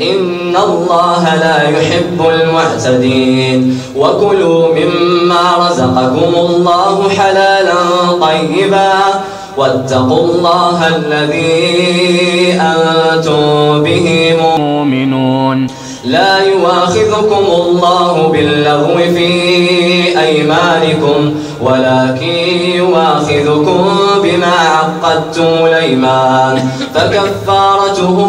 إن الله لا يحب المعتدين وكلوا مما رزقكم الله حلالا طيبا واتقوا الله الذي أنتم به مؤمنون لا يواخذكم الله باللغو في أيمانكم ولكن يواخذكم بما عقدتم الأيمان فكفارته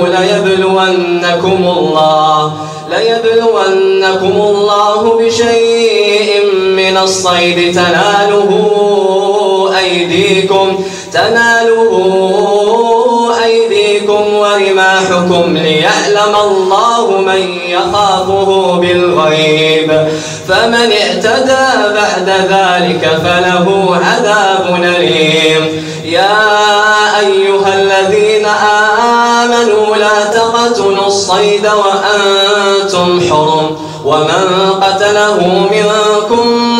الصيد تناله أيديكم تناله أيديكم ورماحكم ليعلم الله من يخافه بالغيب. فمن اعتدى بعد ذلك فله عذاب أليم. يا أيها الذين آمنوا لا تقتلوا الصيد وأنتم حرم ومن قتله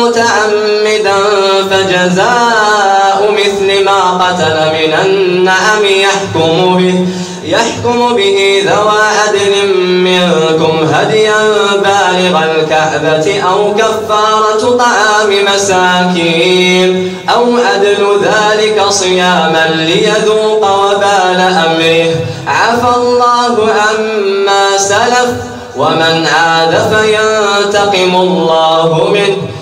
متعمدا فجزاء مثل ما قتل من النعم يحكم به يحكم به ذوى عدل منكم هديا بالغ الكعبة أو كفارة طعام مساكين أو أدل ذلك صياما ليذوق وبال أمره. عفى الله عما سلف ومن عاد فينتقم الله منه.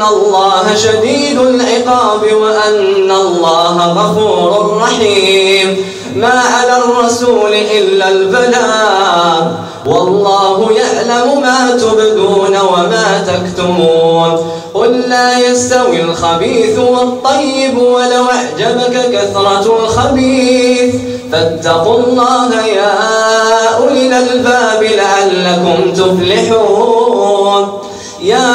أن الله شديد العقاب وأن الله غفور رحيم. ما على الرسول إلا البلاغ. والله يعلم ما تبدون وما تكتمون. قل لا يستوي الخبيث والطيب ولو أعجبك كثرة الخبيث. فاتقوا الله يا أولي الألباب لعلكم تفلحون. يا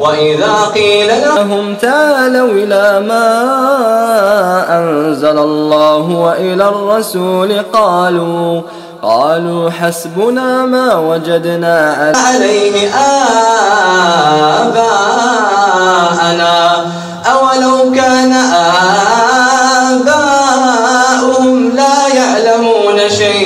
وإذا قيل لهم تعالوا إلى ما أنزل الله وإلى الرسول قالوا قالوا حسبنا ما وجدنا عليه آباءنا أولو كان آباؤهم لا يعلمون شيئا.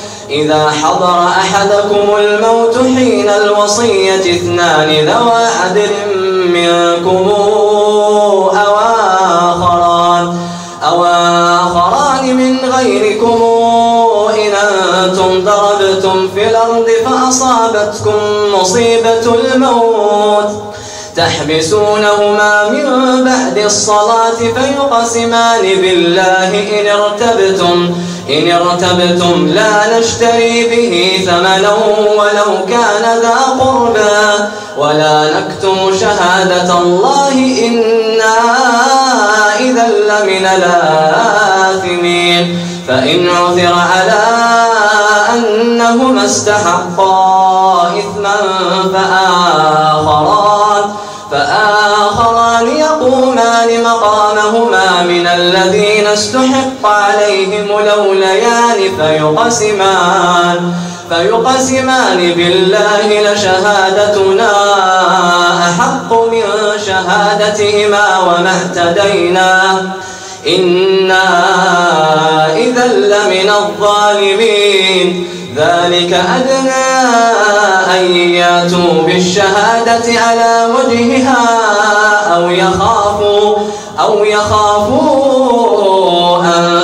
إذا حضر أحدكم الموت حين الوصية اثنان ذوى عدل منكم أو آخران, أو آخران من غيركم. إن أنتم ضربتم في الأرض فأصابتكم مصيبة الموت. تحبسونهما من بعد الصلاة فيقسمان بالله إن ارتبتم. إن ارتبتم لا نشتري به ثمنا ولو كان ذا قربا ولا نكتم شهادة الله إنا إذا لمن الآثمين. فإن عثر على أنهما استحقا إثما فآخران. فآخران يقومان مقامهما من الذين استحق عليهم لوليان فيقسمان فيقسمان. بالله لشهادتنا أحق من شهادتهما وما اهتدينا. إنا إذا لمن الظالمين. ذلك أدنى أن ياتوا بالشهادة على وجهها أو يخافوا أو يخافوا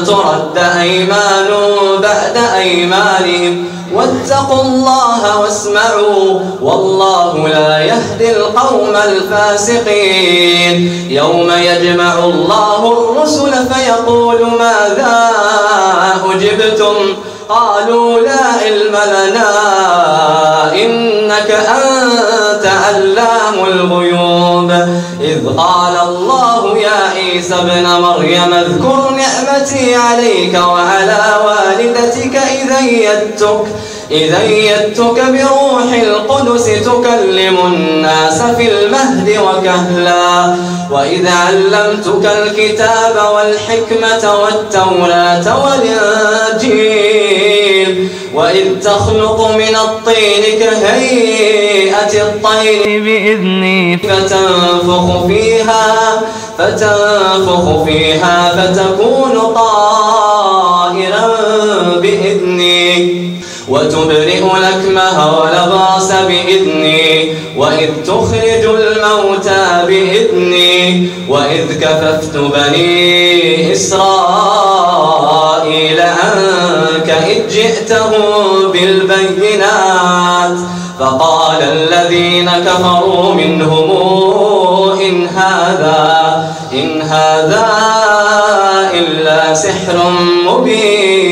ترد أيمان بعد أيمانهم. واتقوا الله واسمعوا والله لا يهدي القوم الفاسقين. يوم يجمع الله الرسل فيقول ماذا أجبتم؟ قالوا لا علم لنا إنك أنت علام الغيوب. إذ قال الله عيسى ابن مريم اذكر نعمتي عليك وعلى والدتك إذا يدتك إذا يدتك بروح القدس تكلم الناس في المهد وكهلا وإذا علمتك الكتاب والحكمة والتوراة والإنجيل وإذ تخلق من الطين كهيئة الطير بإذني فتنفخ فيها فتنفخ فيها فتكون طائرا بإذني. وتبرئ لكمها ولباس بإذني. وإذ تخرج الموتى بإذني. وإذ كففت بني إسرائيل عنك إذ جئتهم بالبينات. فقال الذين كفروا منهم إن هذا هذا إلا سحر مبين.